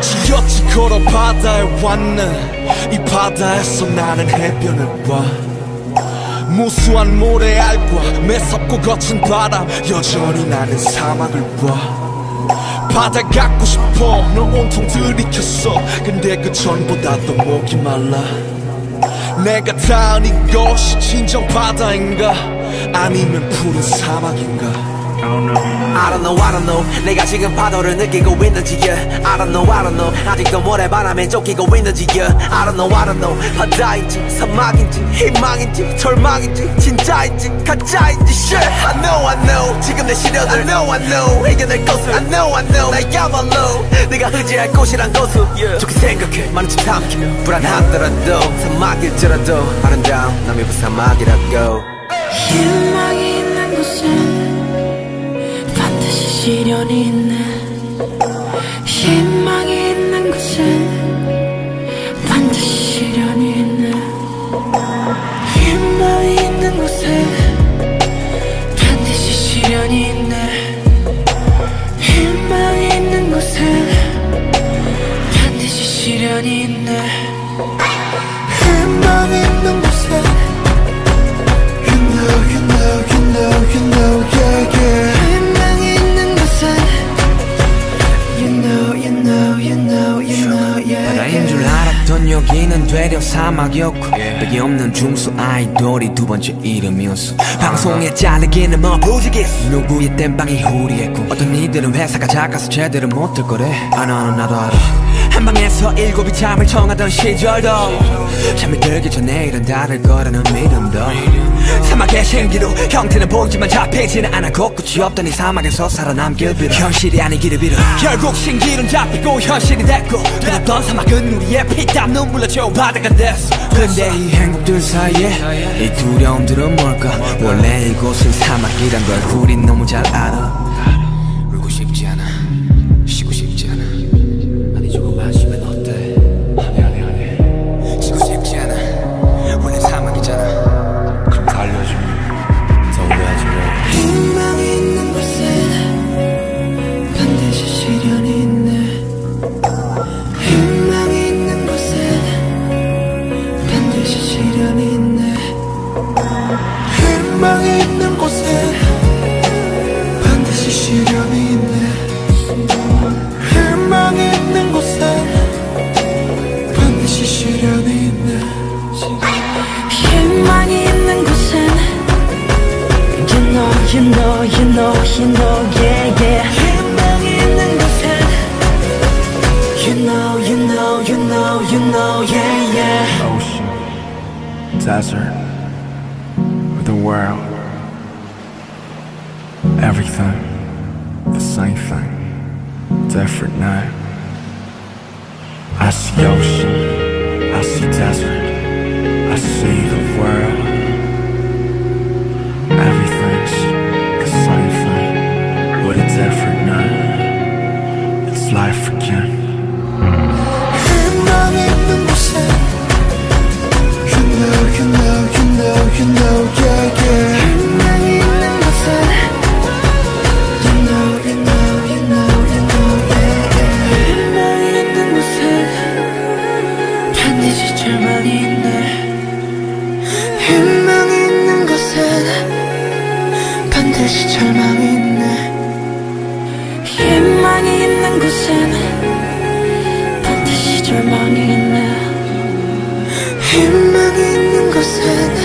지었지 걸어 바다에 왔네. 이 바다에서 나는 해변을 봐. 무수한 모래알과 매섭고 거친 바람 여전히 나는 사막을 봐. 바다 갖고 싶어 너 온통 들이켰어. 근데 그 전보다 더 목이 말라. 내가 닿은 이것이 진정 바다인가? 아니면 푸른 사막인가 I don't know, I don't know. 내가 지금 파도를 느끼고 있는지, yeah. I don't know, I don't know. 아직도 모래바람에 쫓기고 있는지, yeah. I don't know, I don't know. 바다인지, 사막인지, 희망인지, 절망인지, 진짜인지, 가짜인지, shit. I know, I know. 지금 내 시련을 I know, I know. 해결될 것을 I know, I know. 나야말로 내가 의지할 곳이란 것을 yeah. 좋게 생각해. 많은 짓 삼키며 불안하더라도 사막일지라도 아름다운 남의 그 사막이라고. 희 시련 되려 사막이었고 벽이 없는 중수 아이돌이 두 번째 이름이었어. 방송에 잘리기는 뭐 부지기스 누구의 땜빵이 후리했고 어떤 이들은 회사가 작아서 제대로 못들 거래. 아 나는 나도 알아. 한 방에서 일곱이 잠을 청하던 시절도. 잠이 들기 전에 일은 다를 거라는 믿음도 사막의 생기로 형태는 보이지만 잡히지는 않아 곳곳이 없던 이 사막에서 살아남길 빌어 현실이 아니기를 빌어 결국 신기는 잡히고 현실이 됐고 그랬던 사막은 우리의 피땀 눈물로 채운 바다가 됐어. 근데 이 행복들 사이에 이 두려움들은 뭘까? 원래 이곳은 사막이란 걸 우린 너무 잘 알아 you know, you know, yeah, yeah 희망이 있는 곳엔 You know, you know, you know, you know, yeah, yeah ocean, desert, or the world. Everything, the same thing, different now. I see ocean, I see desert, I see the world. 한 곳에 반드시 절망이 있네. 희망이 있는 곳에